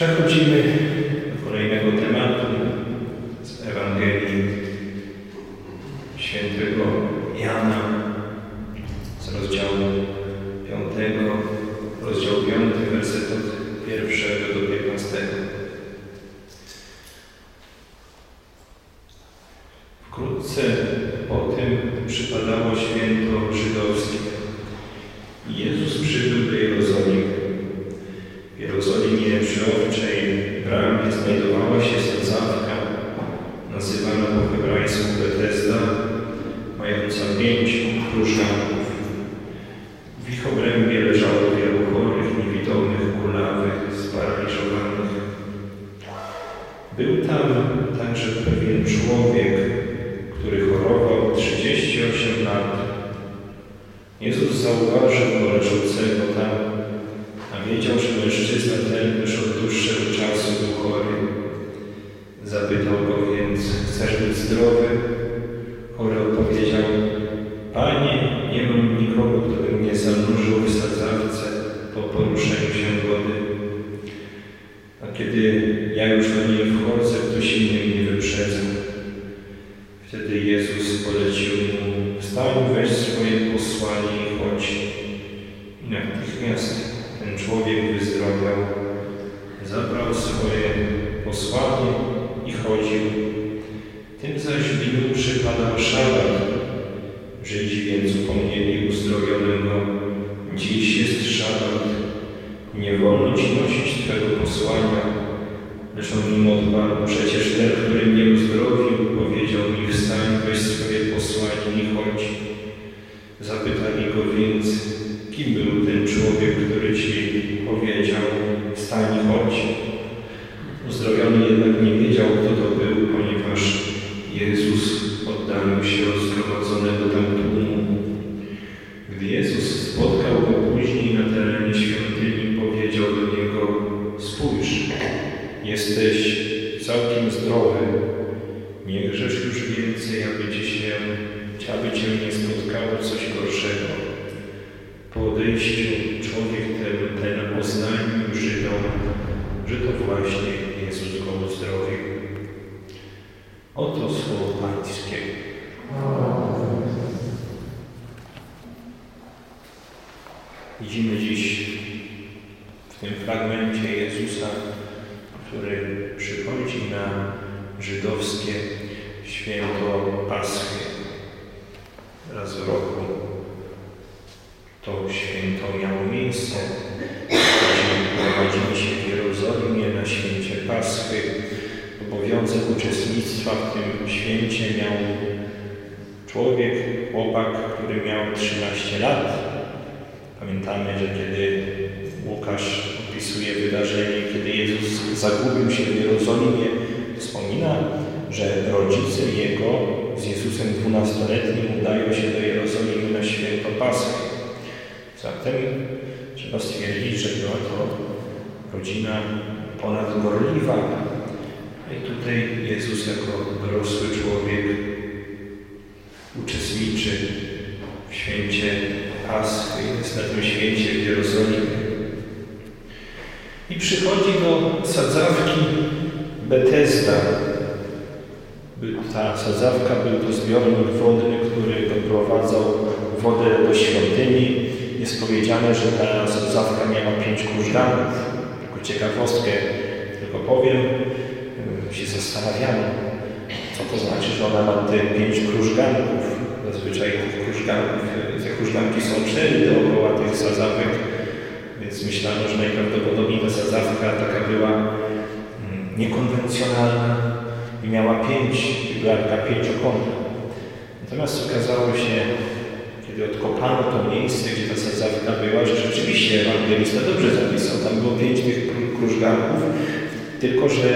Przechodzimy do kolejnego tematu z Ewangelii świętego Jana z rozdziału 5, rozdział 5, werset od pierwszego do 15. Wkrótce po tym przypadało święto żydowskie. I Jezus przybył do Jerozolimy. W Jerozolimie przy owczej bramie znajdowała się sadzawka, nazywana po hebrajsku Betesda, mająca pięć krużganków. W ich obrębie leżało wielu chorych, niewidomych, kulawych, sparaliżowanych. Był tam także pewien człowiek, który chorował 38 lat. Jezus zauważył go leżącego tam, a wiedział, że mężczyzna ten już od dłuższego czasu był chory. Zapytał go więc, chcesz być zdrowy? Chory odpowiedział, Panie, nie mam nikogo, kto by mnie zanurzył w sadzawce po poruszeniu się wody. A kiedy ja już do niej wchodzę, ktoś inny mnie wyprzedza. Wtedy Jezus polecił mu, wstań, weź swoje posłanie i chodź. I natychmiast człowiek wyzdrowiał, zabrał swoje posłanie i chodził. Tym zaś dniu przypadał szabat. Żydzi więc upomnieli uzdrowionego. Dziś jest szabat. Nie wolno ci nosić Twego posłania. Lecz on im odparł, przecież ten, wstań chodź. Uzdrowiony jednak nie wiedział, kto to był, ponieważ Jezus oddalił się od zgromadzonego tam tłumu. Gdy Jezus spotkał go później na terenie świątyni, powiedział do niego, spójrz, jesteś całkiem zdrowy, nie grzesz już więcej, aby ci się, aby cię nie spotkało coś gorszego. Po odejściu człowiek ten, ten oznajmił Żydom, że to właśnie Jezus go uzdrowił. Oto słowo Pańskie. Widzimy dziś w tym fragmencie Jezusa, który przychodzi na żydowskie święto Paschy. Raz w roku to święto miało miejsce. Prowadzimy się w Jerozolimie na święcie Paschy. Obowiązek uczestnictwa w tym święcie miał człowiek, chłopak, który miał 13 lat. Pamiętamy, że kiedy Łukasz opisuje wydarzenie, kiedy Jezus zagubił się w Jerozolimie, wspomina, że rodzice Jego z Jezusem dwunastoletnim udają się do Jerozolimy na święto Paschy. Zatem trzeba stwierdzić, że była to rodzina ponadgorliwa. I tutaj Jezus jako dorosły człowiek uczestniczy w święcie Paschy, jest na tym święcie w Jerozolimie. I przychodzi do sadzawki Betesda. Ta sadzawka był to zbiornik wodny, który doprowadzał wodę do świątyni. Jest powiedziane, że ta sadzawka miała pięć krużganów. Jako ciekawostkę tylko powiem, się zastanawiano, co to znaczy, że ona ma te pięć krużganków. Zazwyczaj tych krużganków, krużganki są cztery dookoła tych sadzawek, więc myślano, że najprawdopodobniej ta sadzawka taka była niekonwencjonalna i miała pięć, figurka pięciokątna. Natomiast okazało się, kiedy odkopano to miejsce, gdzie ta sadzawka była, że rzeczywiście ewangelista dobrze zapisał. Tam było pięć tych krużganków, tylko że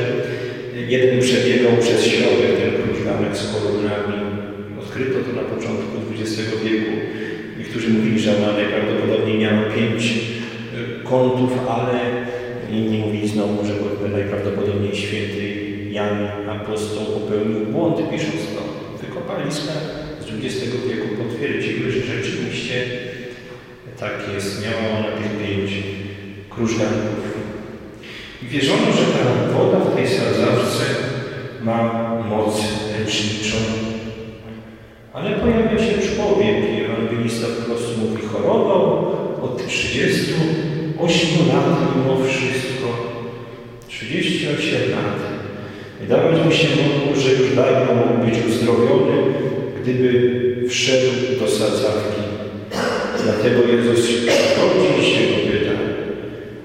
jeden przebiegał przez środek, ten krużganek z kolumnami. Odkryto to na początku XX wieku. Niektórzy mówili, że ona najprawdopodobniej miała pięć kątów, ale inni mówili znowu, że najprawdopodobniej święty Jan apostoł popełnił błąd pisząc to. Wykopaliska z XX wieku potwierdziły, że rzeczywiście tak jest. Miała ona tych pięć krużganków. I wierzono, że ta woda w tej sadzawce ma moc leczniczą. Ale pojawia się człowiek i ewangelista wprost mówi, chorował od 38 lat mimo wszystko. 38 lat. Wydawać mi się mogło, że już dawno mógł być uzdrowiony, gdyby wszedł do sadzawki. Dlatego Jezus przychodzi i się go pyta,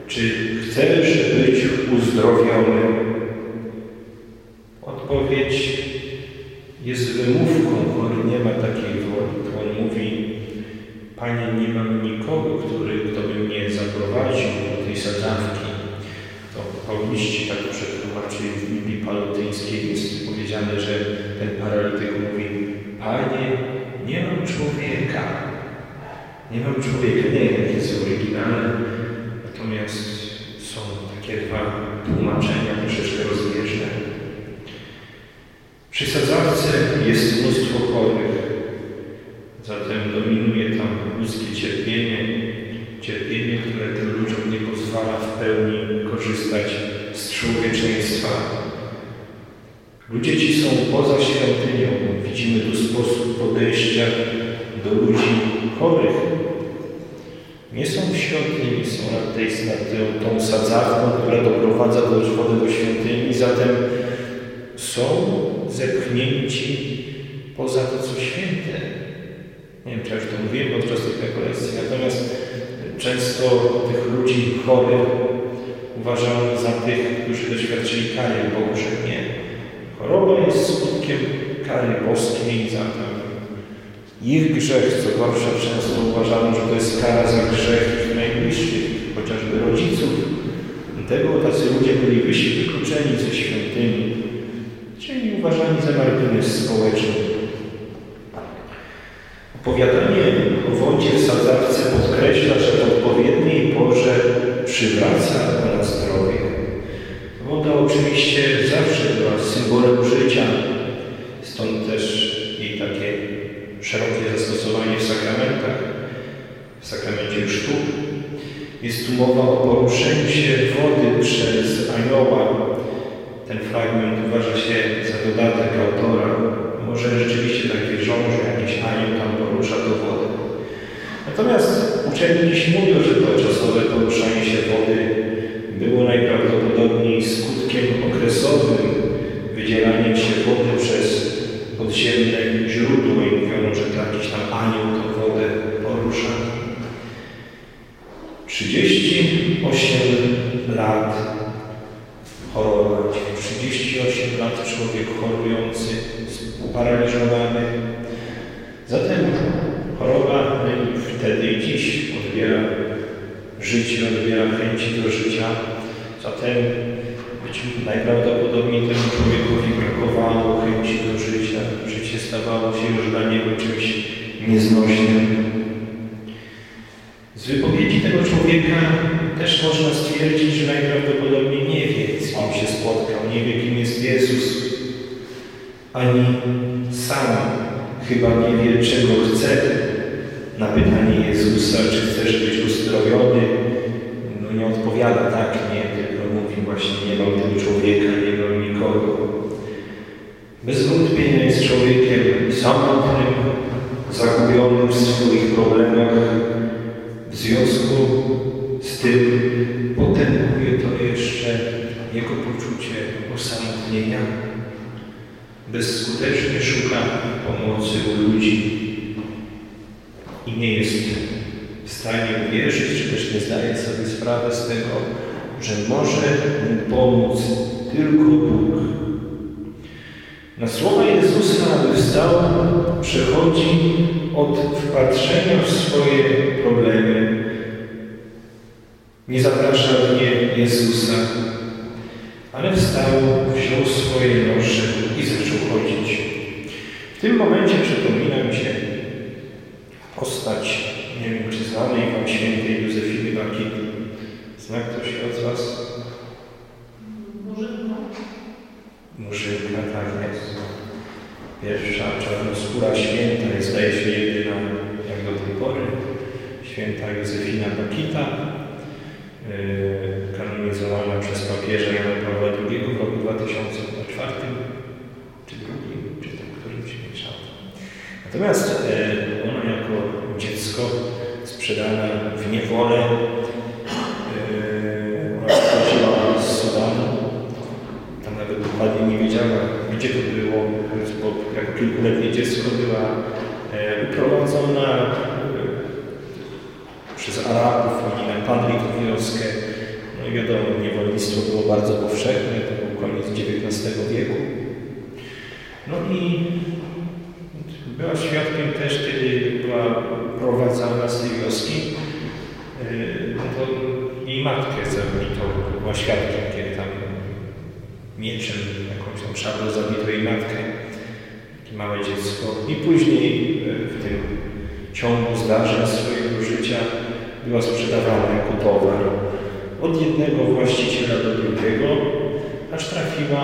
czy chcesz być uzdrowiony? Odpowiedź jest wymówką, chory nie ma takiej woli. On mówi, Panie, nie mam nikogo, który, kto by mnie zaprowadził do tej sadzawki. To pauliści tak przetłumaczyli w Biblii palotyńskiej jest powiedziane, że ten paralityk mówi, Panie, nie mam człowieka. Człowieka. Nie jest oryginalne, natomiast są takie dwa tłumaczenia troszeczkę rozbieżne. Przy sadzawce jest mnóstwo chorych, zatem dominuje tam ludzkie cierpienie, cierpienie, które tym ludziom nie pozwala w pełni korzystać z człowieczeństwa. Ludzie ci są poza świątynią. Widzimy tu sposób podejścia do ludzi chorych. Nie są w świątyni, są nad, tej, nad tą, sadzawką, która doprowadza do wody do świątyni, zatem są zepchnięci poza to, co święte. Nie wiem, czy już to mówiłem podczas tej rekolekcji, natomiast często tych ludzi chorych uważamy za tych, którzy doświadczyli kary Bożej. Nie. Choroba jest skutkiem kary boskiej za to. Ich grzech, co gorsza, często uważano, że to jest kara za grzech najbliższych, chociażby rodziców. Dlatego tacy ludzie byli wykluczeni ze świątyni, czyli uważani za margines społeczny. Opowiadanie o wodzie w sadzawce podkreśla, że w odpowiedniej porze przywraca na zdrowie. Woda oczywiście zawsze była symbolem życia, szerokie zastosowanie w sakramentach, w sakramencie sztuk. Jest tu mowa o poruszeniu się wody przez anioła. Ten fragment uważa się za dodatek autora. Może rzeczywiście tak wierzono, że jakiś anioł tam porusza do wody. Natomiast uczeni dziś mówią, że to czasowe poruszanie się wody było najprawdopodobniej skutkiem okresowym wydzielaniem się wody przez podziemne źródło to jakiś tam anioł tą wodę porusza. 38 lat chorować, 38 lat człowiek chorujący, sparaliżowany. Zatem choroba wtedy i dziś odbiera życie, odbiera chęci do życia. Zatem najprawdopodobniej temu człowiekowi brakowało chęci do życia. Życie stawało się już dla niego czymś nieznośnym. Z wypowiedzi tego człowieka też można stwierdzić, że najprawdopodobniej nie wie, z kim się spotkał, nie wie, kim jest Jezus, ani sam chyba nie wie, czego chce. Na pytanie Jezusa, czy chcesz być uzdrowiony, no nie odpowiada tak, nie, tylko mówi właśnie, nie mam tego człowieka, nie mam nikogo. Bez wątpienia jest człowiekiem samotnym, zagubionym w swoich problemach, w związku z tym potęguje to jeszcze jego poczucie osamotnienia. Bezskutecznie szuka pomocy u ludzi i nie jest w stanie uwierzyć, czy też nie zdaje sobie sprawy z tego, że może mu pomóc tylko Bóg. Na słowa Jezusa, aby wstał, przechodzi od wpatrzenia w swoje problemy. Nie zaprasza w nie Jezusa, ale wstał, wziął swoje nosze i zaczął chodzić. W tym momencie przypomina mi się postać, nie wiem czy znanej Wam świętej Józefiny Bakity. Zna ktoś od Was? Murzynka. Murzynka, tak jest. Pierwsza czarnoskóra święta jest, zdaje się, jedyna jak do tej pory. Święta Józefina Bakita, yy, kanonizowana przez papieża Jana Pawła II w roku 2004 czy drugim, czy tym, którym się mieszało. Natomiast e, ona jako dziecko sprzedana w niewolę e, ona przychodziła z Sudanu. Tam nawet dokładnie nie wiedziała, gdzie to było, bo jako kilkuletnie dziecko była e, uprowadzona e, przez Arabów, oni napadli tę wioskę. No i wiadomo, niewolnictwo było bardzo powszechne, to był koniec XIX wieku. No i była świadkiem też, kiedy była prowadzona z tej wioski, yy, no to jej matkę zabito, była świadkiem, kiedy tam mieczem, jakąś tam szablą zabito jej matkę, takie małe dziecko. I później yy, w tym ciągu zdarzeń swojego życia była sprzedawana jako towar od jednego właściciela do drugiego, aż trafiła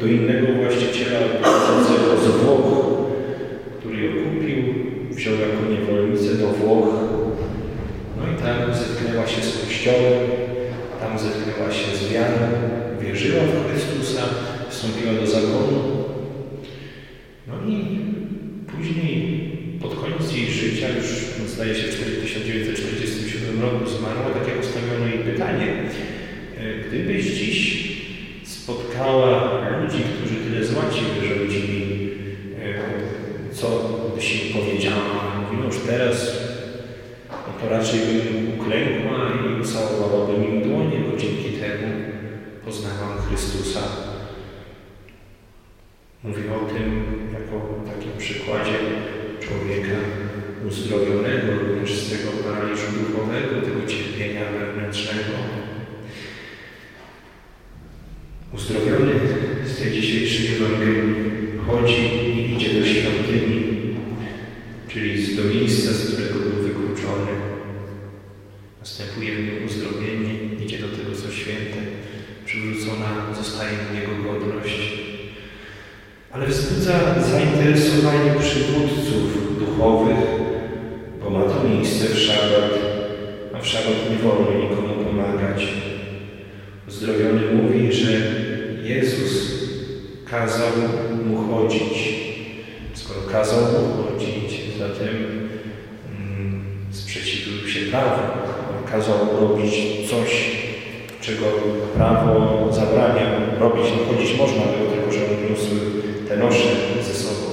do innego właściciela pochodzącego z Włoch, który ją kupił, wziął jako niewolnicę do Włoch. No i tam zetknęła się z Kościołem, tam zetknęła się z wiarą, wierzyła w Chrystusa, wstąpiła do zakonu. No i później, pod koniec jej życia, już zdaje się w 1947 roku zmarła, tak jak ustawiono jej pytanie, e, gdybyś dziś spotkała ludzi, którzy tyle zła Ci wyrządzili, e, co byś im powiedziała? Mówi, no już teraz no to raczej bym uklękła i ucałowałabym im dłonie, bo dzięki temu poznałam Chrystusa. Mówi o tym jako takim przykładzie człowieka uzdrowionego również z tego paraliżu duchowego, tego cierpienia wewnętrznego. Uzdrowiony z tej dzisiejszej Ewangelii chodzi i idzie do świątyni, czyli do miejsca, z którego był wykluczony. Następuje w nim uzdrowienie, idzie do tego, co święte. Przywrócona zostaje w niego godność. Ale wzbudza zainteresowanie przywódców duchowych, bo ma to miejsce w szabat, a w szabat nie wolno nikomu pomagać. Uzdrowiony mówi, że Jezus kazał mu chodzić. Skoro kazał mu chodzić, zatem mm, sprzeciwił się prawu. Kazał robić coś, czego prawo zabrania robić. No chodzić można było, tylko że on niósł te nosze ze sobą.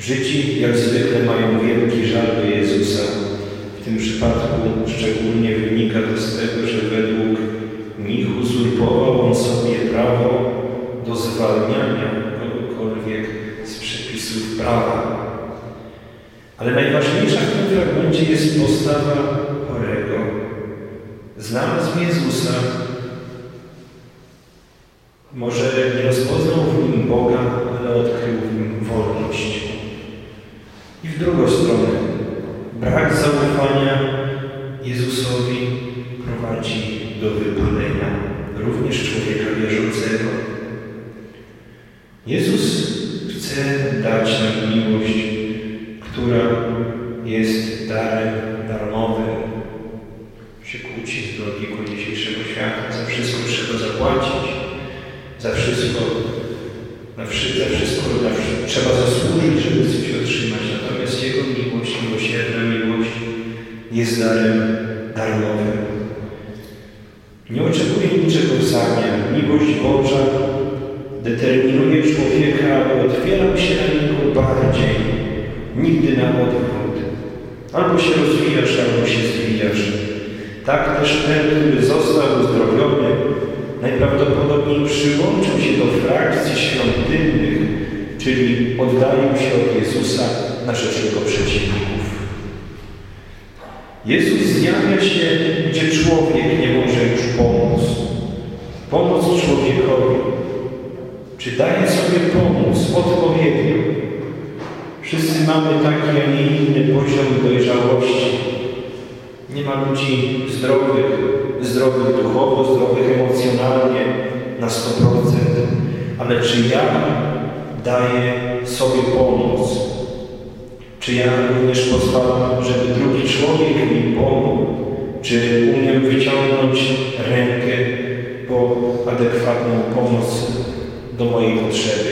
Żydzi jak zwykle mają wielki żal do Jezusa. W tym przypadku szczególnie wynika to z tego, że według nich uzurpował on sobie prawo do zwalniania kogokolwiek z przepisów prawa. Ale najważniejsza w tym fragmencie jest postawa chorego. Znalazł Jezusa, może nie rozpoznał w nim Boga, ale odkrył w nim wolność. I w drugą stronę, brak zaufania Jezusowi prowadzi do wypalenia również człowieka wierzącego. Jezus chce dać nam miłość, która jest darem darmowym. Się kłóci z logiką dzisiejszego świata. Za wszystko trzeba zapłacić. Za wszystko, na za wszystko trzeba zasłużyć, żeby coś otrzymać. Jest darem darmowym. Nie oczekuje niczego w zamian. Miłość Boża determinuje człowieka, aby otwierał się na Niego bardziej, nigdy na odwrót. Albo się rozwijasz, albo się zwijasz. Tak też ten, który został uzdrowiony, najprawdopodobniej przyłączył się do frakcji świątynnych, czyli oddalił się od Jezusa na rzecz Jego przeciwników. Jezus zjawia się, gdzie człowiek nie może już pomóc. Pomóc człowiekowi. Czy daje sobie pomóc odpowiednio? Wszyscy mamy taki, a nie inny poziom dojrzałości. Nie ma ludzi zdrowych, zdrowych duchowo, zdrowych emocjonalnie na 100%. Ale czy ja daję sobie pomóc? Czy ja również pozwalam, żeby drugi człowiek mi pomógł? Czy umiem wyciągnąć rękę po adekwatną pomoc do mojej potrzeby?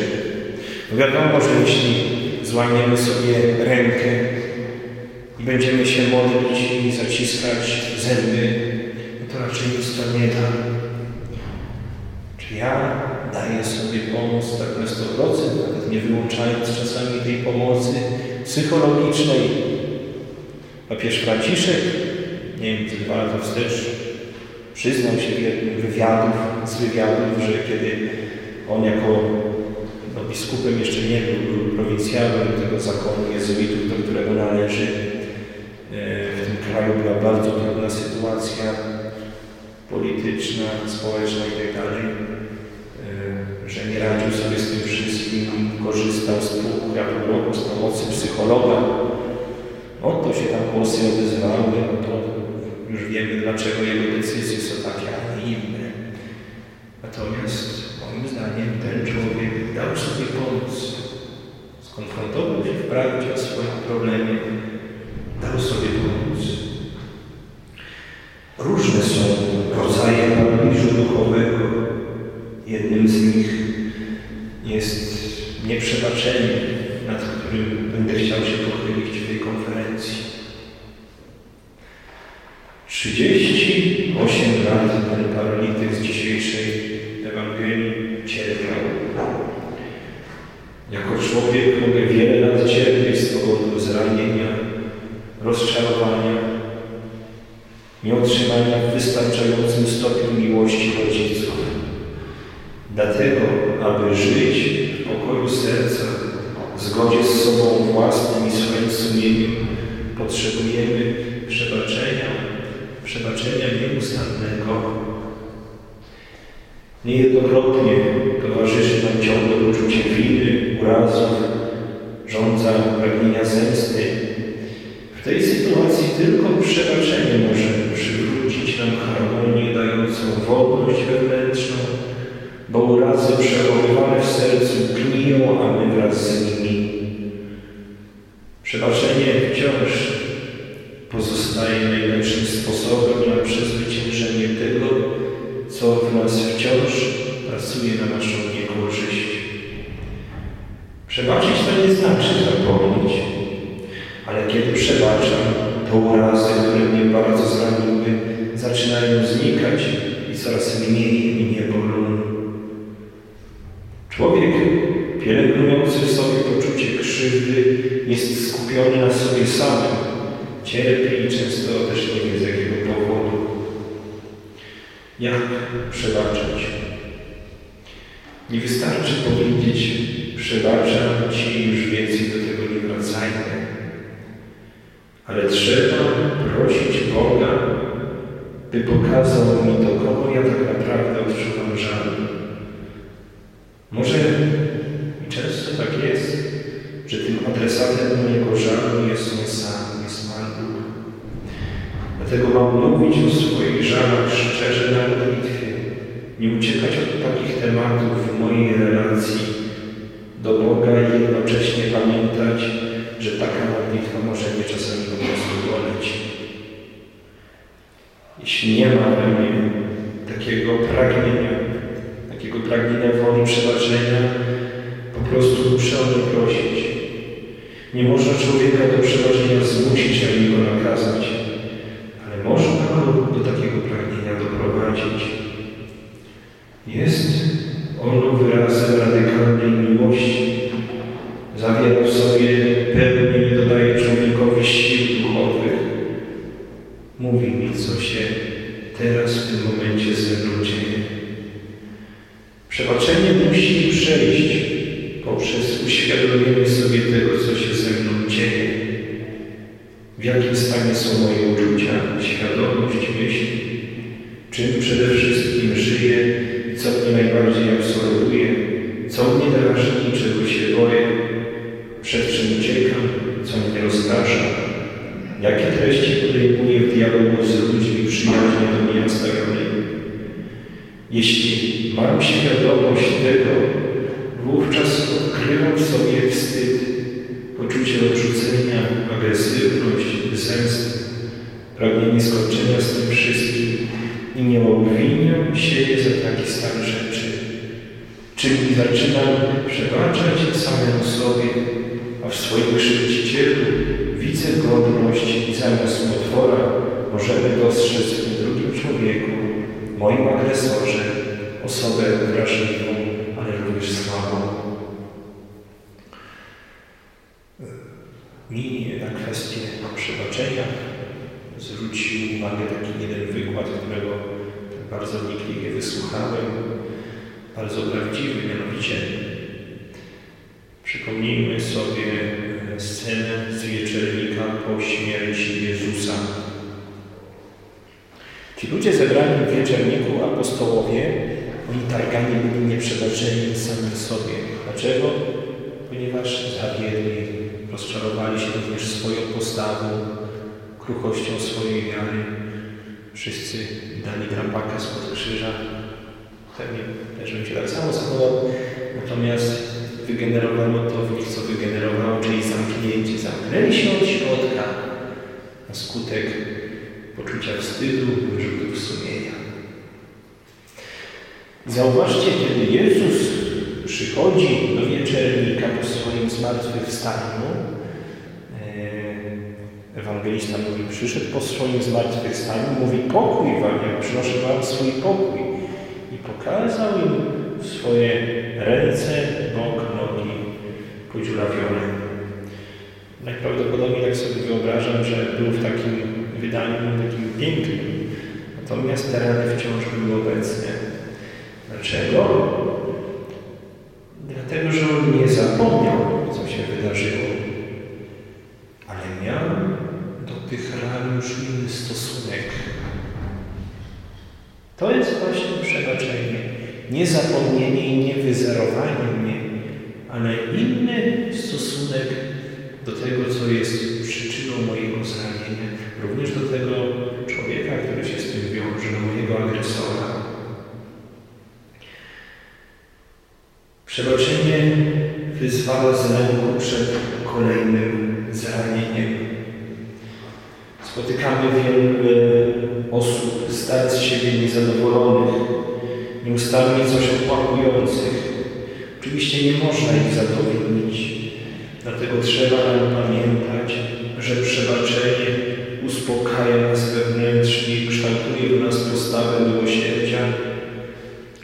Wiadomo, że jeśli złamiemy sobie rękę i będziemy się modlić i zaciskać zęby, no to raczej nic to nie da. Czy ja daję sobie pomoc tak na 100%, nawet nie wyłączając czasami tej pomocy psychologicznej? Papież Franciszek, nie wiem, dwa lata wstecz, przyznał się w jednym wywiadów, z wywiadów, że kiedy on jako no, biskupem jeszcze nie był, był prowincjalem tego zakonu jezuitów, do którego należy. E, w tym kraju była bardzo trudna sytuacja polityczna, społeczna itd., tak e, że nie radził sobie z tym wszystkim, korzystał z pół roku z pomocy psychologa. No to się tam głosy odezwały, no to już wiemy, dlaczego jego decyzje są takie, a nie inne. Natomiast moim zdaniem ten człowiek dał sobie pomóc. Skonfrontował się wprawdzie o swoim problemie, dał sobie pomóc. Różne są rodzaje paraliżu duchowego. Jednym z nich jest nieprzebaczenie, nad którym będę chciał się pochylić w tej konferencji. 38 lat ten paralityk z dzisiejszej Ewangelii cierpiał. Jako człowiek mogę wiele lat cierpieć z powodu zranienia, rozczarowania, nieotrzymania w wystarczającym stopniu miłości rodziców. Dlatego, aby żyć w pokoju serca, w zgodzie z sobą własnym i swoim sumieniem, potrzebujemy przebaczenia, przebaczenia nieustannego. Niejednokrotnie towarzyszy nam ciągle uczucie winy, urazów, rządza pragnienia zemsty. W tej sytuacji tylko przebaczenie może przywrócić nam harmonię dającą wolność wewnętrzną, bo urazy przechowywane w sercu gniją, a my wraz z nimi. Przebaczenie wciąż pozostaje najlepszym sposobem na przezwyciężenie tego, co w nas wciąż pracuje na naszą niekorzyść. Przebaczyć to nie znaczy zapomnieć, ale kiedy przebaczam, to urazy, które mnie bardzo zraniły, zaczynają znikać i coraz mniej mnie bolą. Człowiek pielęgnujący krzywdy jest skupiony na sobie samym, cierpi i często też nie wie z jakiego powodu. Jak przebaczać? Nie wystarczy powiedzieć, przebaczam Ci, już więcej do tego nie wracajmy. Ale trzeba prosić Boga, by pokazał mi, do kogo ja tak naprawdę odczuwam żal. Może i często tak jest, że tym adresatem mojego żalu jest on sam. Dlatego mam mówić o żalach szczerze na modlitwie, nie uciekać od takich tematów w mojej relacji do Boga i jednocześnie pamiętać, że taka modlitwa może mnie czasami po prostu boleć. Jeśli nie ma we mnie takiego pragnienia, takiego pragnienia woli przebaczenia, po prostu muszę o to prosić. Nie można człowieka do przebaczenia zmusić ani go nakazać można wstyd, poczucie odrzucenia, agresywność, zemsty. pragnienie skończenia z tym wszystkim i nie obwiniam siebie za taki stan rzeczy. Czyli zaczynam przebaczać samemu sobie, a w swoim krzywdzicielu widzę godność i zamiast potwora możemy dostrzec w drugim człowieku, moim agresorze, osobę wrażliwą, ale również słabą. Mi na kwestię przebaczenia zwrócił uwagę taki jeden wykład, którego bardzo wnikliwie wysłuchałem, bardzo prawdziwy, mianowicie przypomnijmy sobie scenę z wieczernika po śmierci Jezusa. Ci ludzie zebrani w wieczerniku apostołowie, oni targani byli nieprzebaczeni samym sobie. Dlaczego? Ponieważ zawiedli, rozczarowali się również swoją postawą, kruchością swojej wiary. Wszyscy dali drapaka spod krzyża. Pewnie też bym się tak samo zachował. Natomiast wygenerowało to w nich, co wygenerowało, czyli zamknięcie. Zamknęli się od środka na skutek poczucia wstydu, wyrzutów sumienia. Zauważcie, kiedy Jezus przychodzi do wieczernika po swoim zmartwychwstaniu, ewangelista mówi, przyszedł po swoim zmartwychwstaniu, mówi pokój wam, ja przynoszę wam swój pokój. I pokazał im swoje ręce, bok, nogi podziurawione. Najprawdopodobniej tak sobie wyobrażam, że był w takim wydaniu takim pięknym, natomiast te rany wciąż były obecne. Dlaczego? Dlatego, że on nie zapomniał, co się wydarzyło, ale miał ran już inny stosunek. To jest właśnie przebaczenie. Nie zapomnienie i nie wyzerowanie mnie, ale inny stosunek do tego, co jest przyczyną mojego zranienia. Również do tego człowieka, który się z tym wiąże, do mojego agresora. Przebaczenie wyzwala z przed kolejnym zranieniem. Spotykamy wiele osób, stać z siebie niezadowolonych, nieustannie coś opakujących. Oczywiście nie można ich zadowolnić, dlatego trzeba pamiętać, że przebaczenie uspokaja nas wewnętrznie i kształtuje w nas postawę miłosierdzia.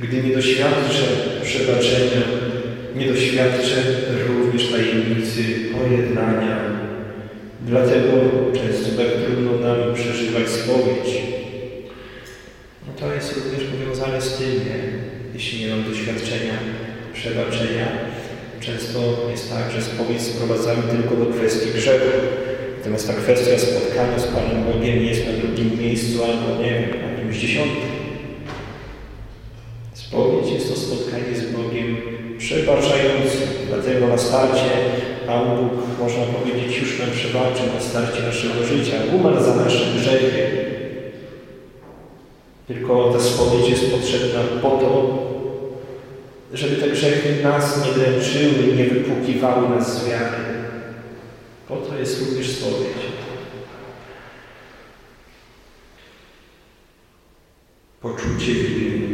Gdy nie doświadczę przebaczenia, nie doświadczę również tajemnicy pojednania. Dlatego często tak trudno nam przeżywać spowiedź. No to jest również powiązane z tym, nie? jeśli nie mam doświadczenia przebaczenia. Często jest tak, że spowiedź sprowadzamy tylko do kwestii grzechu. Natomiast ta kwestia spotkania z Panem Bogiem jest na drugim miejscu albo, nie wiem, na jakimś dziesiątym. Spowiedź jest to spotkanie z Bogiem przebaczającym. Dlatego na starcie Pan Bóg, można powiedzieć, już nam przebaczy na starcie naszego życia. Umarł za nasze grzechy. Tylko ta spowiedź jest potrzebna po to, żeby te grzechy nas nie dręczyły, nie wypłukiwały nas z wiary. Po to jest również spowiedź. Poczucie winy.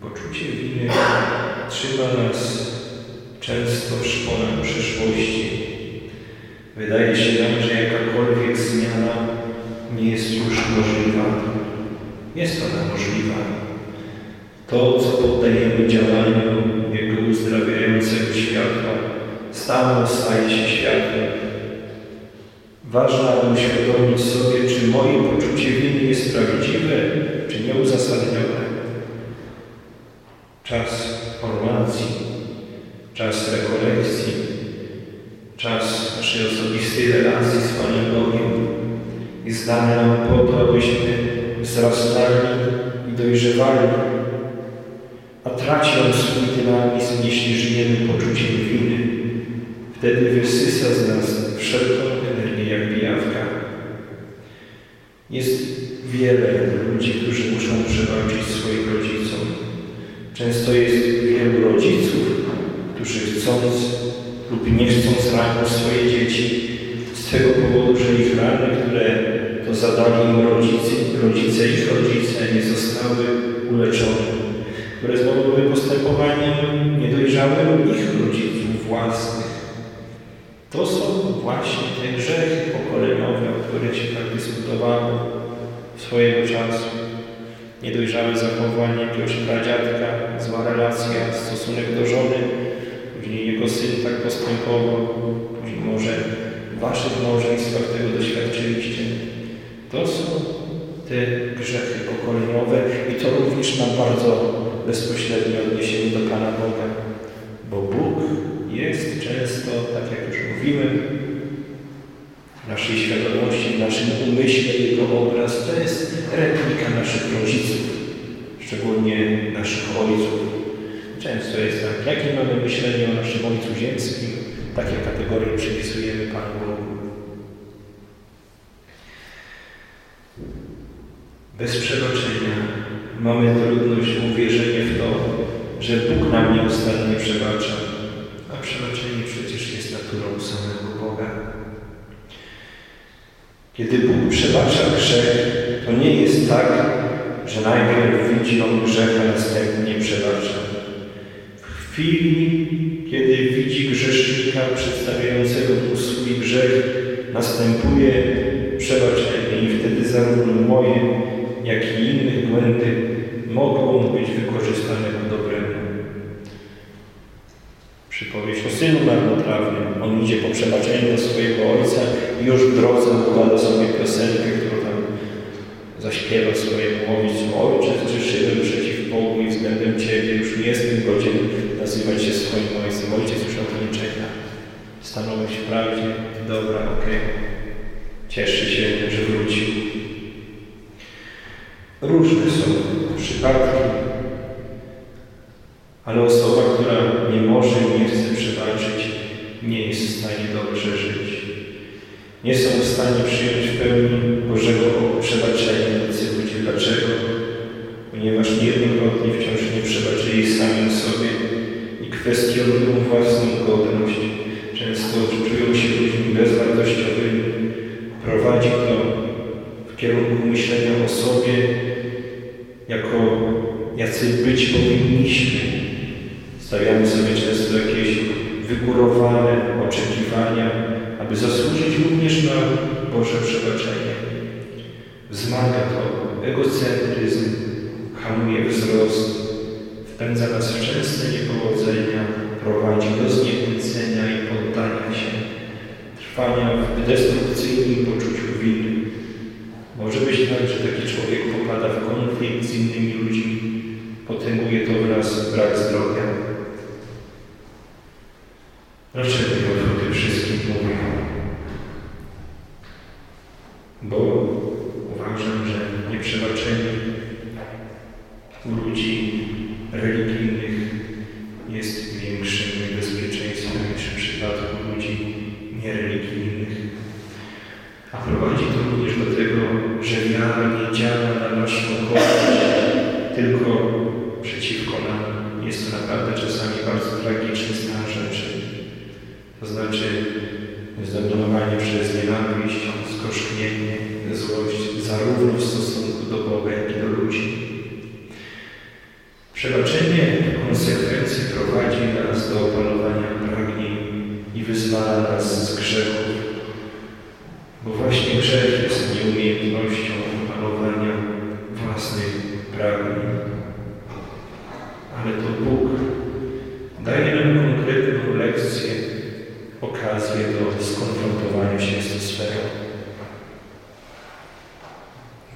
Poczucie winy trzyma nas często w szponach przeszłości. Wydaje się nam, że jakakolwiek zmiana nie jest już możliwa. Jest ona możliwa. To, co poddajemy działaniu Jego uzdrawiającego światła, stało staje się światłem. Ważne, aby uświadomić sobie, czy moje poczucie winy jest prawdziwe, czy nieuzasadnione. Czas formacji, czas rekolekcji, czas naszej osobistej relacji z Panem Bogiem dany nam po to, abyśmy wzrastali i dojrzewali, a traci on swój dynamizm, jeśli żyjemy poczuciem winy. Wtedy wysysa z nas wszelką energię jak pijawka. Jest wiele ludzi, którzy muszą przebaczyć swoim rodzicom. Często jest wielu rodziców, którzy chcąc lub nie chcąc ranić swoje dzieci z tego powodu, że ich rany, które to zadali im rodzice, rodzice ich rodzice nie zostały uleczone, które znowu postępowaniem niedojrzałym ich rodziców własnych. To są właśnie te grzechy pokoleniowe, o których się tak dyskutowano swojego czasu. Niedojrzałe zachowanie jakiegoś pradziadka, zła relacja, stosunek do żony, później jego syn tak postępował, później może w waszych małżeństwach tego doświadczyliście. To są te grzechy pokoleniowe i to również ma bardzo bezpośrednie odniesienie do Pana Boga, bo Bóg jest często, tak jak już mówiłem, w naszej świadomości, w naszym umyśle Jego obraz to jest replika naszych rodziców, szczególnie naszych ojców. Często jest tak, jakie mamy myślenie o naszym Ojcu Ziemskim, takie kategorie przypisujemy Panu Bogu. Bez przebaczenia mamy trudność w uwierzenie w to, że Bóg nam nieustannie przebacza, a przebaczenie przecież jest naturą samego Boga. Kiedy Bóg przebacza grzech, to nie jest tak, że najpierw widzi On grzech, a następnie przebacza. W chwili, kiedy widzi grzesznika przedstawiającego swój grzech, następuje przebaczenie i wtedy zarówno moje, jak i innych błędy mogą być wykorzystane ku dobremu. Przypowieść o synu marnotrawnym. On idzie po przebaczenie do swojego ojca i już w drodze układa sobie piosenkę, którą tam zaśpiewa swojemu ojcu. Ojcze, zgrzeszyłem przeciw Bogu i względem Ciebie. Już nie jestem godzien nazywać się swoim ojcem. Ojciec już na to nie czeka. Stanąłeś w prawdzie. Dobra, okej. Okay. Cieszy się, że wrócił. Różne są przypadki, ale osoba, która nie może nie chce przebaczyć, nie jest w stanie dobrze żyć. Nie są w stanie przyjąć w pełni Bożego przebaczenia tacy ludzie. Dlaczego? Ponieważ niejednokrotnie wciąż nie przebaczyli samym sobie i kwestionują własną godność. Często czują się ludźmi bezwartościowymi. Prowadzi to w kierunku myślenia o sobie jacy być powinniśmy. Stawiamy sobie często jakieś wygórowane oczekiwania, aby zasłużyć również na Boże przebaczenie. Wzmaga to egocentryzm, hamuje wzrost, wpędza nas w częste niepowodzenia, prowadzi do zniechęcenia i poddania się, trwania w destrukcyjnym poczuciu winy. Może być tak, że taki człowiek popada w konflikt z innymi ludźmi, potęguje to wraz brak zdrowia. Dlaczego ja o tym wszystkim mówię? Bo uważam, że nieprzebaczenie u ludzi religijnych jest większym niebezpieczeństwem niż w przypadku ludzi niereligijnych. A prowadzi to również do tego, że wiara nie działa na naszą korzyść, tylko przeciwko nam. Jest to naprawdę czasami bardzo tragiczny stan rzeczy. To znaczy zdominowanie przez nienawiść, skoszknienie, złość, zarówno w stosunku do Boga, jak i do ludzi. Przebaczenie w konsekwencji prowadzi nas do opanowania pragnień i wyzwala nas z grzechów, bo właśnie grzech jest nieumiejętnością opanowania własnych pragnień. Ale to Bóg daje nam konkretną lekcję, okazję do skonfrontowania się z tą sferą.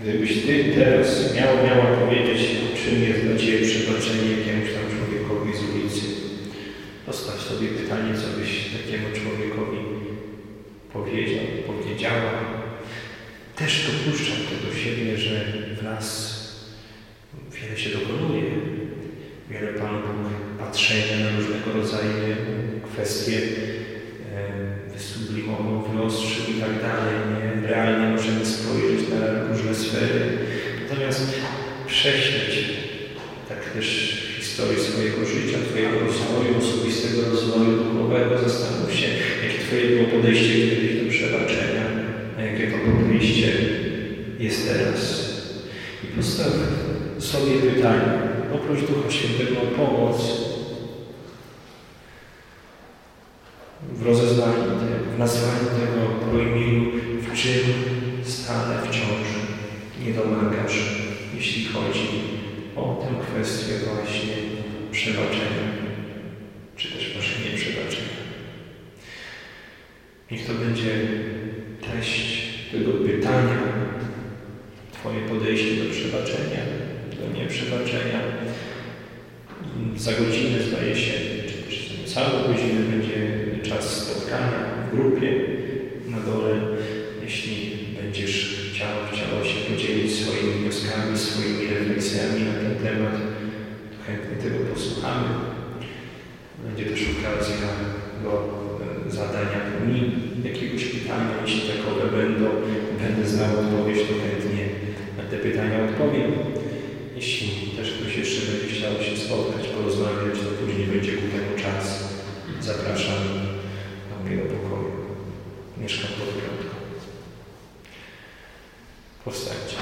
Gdybyś Ty teraz miał, miała powiedzieć, czym jest dla Ciebie przebaczenie jakiemuś tam człowiekowi z ulicy, postaw sobie pytanie, co byś takiemu człowiekowi powiedział, powiedziała. Też dopuszczam to do siebie, że w nas wiele się dokonuje. Wiele Pan Bóg patrzenia na różnego rodzaju kwestie wysublimował, wyostrzył i tak dalej. Nie? Realnie możemy spojrzeć na różne sfery. Natomiast prześleć tak też historię swojego życia, Twojego rozwoju, osobistego rozwoju duchowego. Zastanów się, jakie Twoje było podejście kiedyś do przebaczenia, a jakie to podejście jest teraz. I postaw sobie pytanie, poproś Ducha Świętego o pomoc w rozeznaniu tego, w nazwaniu tego po imieniu, w czym stale wciąż nie domagasz, jeśli chodzi o tę kwestię właśnie przebaczenia, czy też może nieprzebaczenia. Niech to będzie treść tego pytania, Twoje podejście do przebaczenia, do nieprzebaczenia. Za godzinę zdaje się, czy też całą godzinę będzie czas spotkania w grupie na dole. Jeśli będziesz chciał, chciała się podzielić swoimi wnioskami, swoimi refleksjami na ten temat, chętnie tego posłuchamy. Będzie też okazja do e, zadania mi jakiegoś pytania, jeśli takowe będą, będę znał odpowiedź, to chętnie na te pytania odpowiem. Jeśli też ktoś jeszcze będzie chciał się spotkać, porozmawiać, to później będzie ku temu czas. Zapraszam do mojego pokoju. Mieszkam pod piątką. Powstańcie.